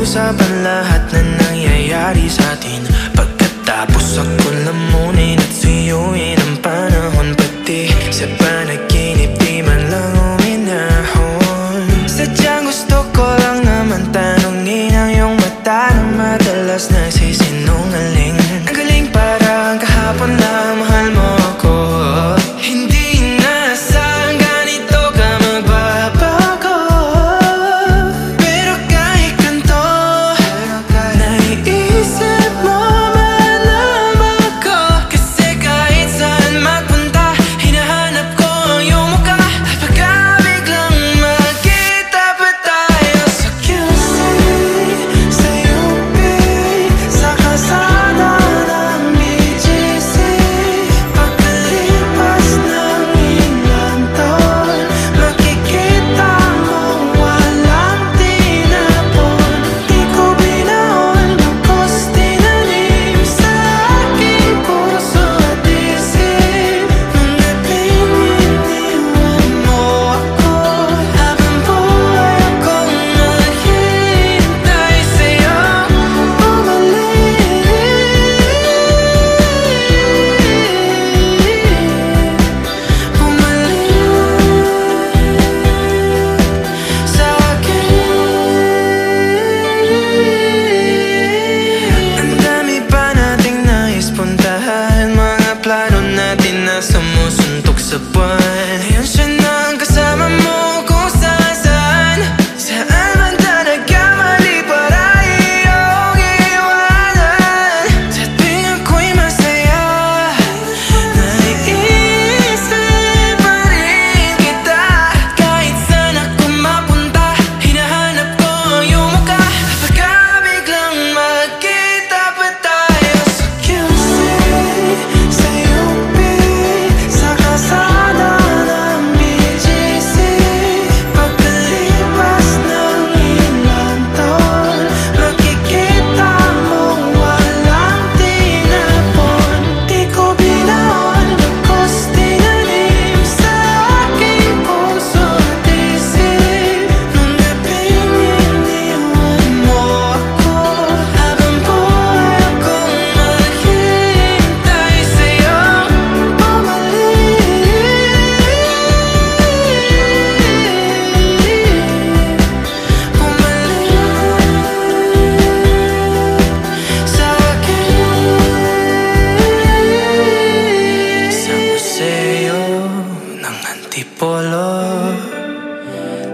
Pag-usapan lahat na nangyayari sa atin. Pagkatapos ako lamunin at suyuin ang panahon Pati sa panag hands and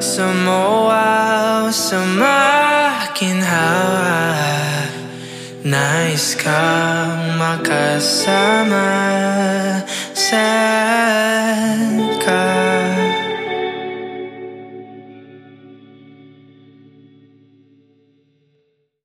Sa moa, sa maginhawa Nais kang makasama Sad ka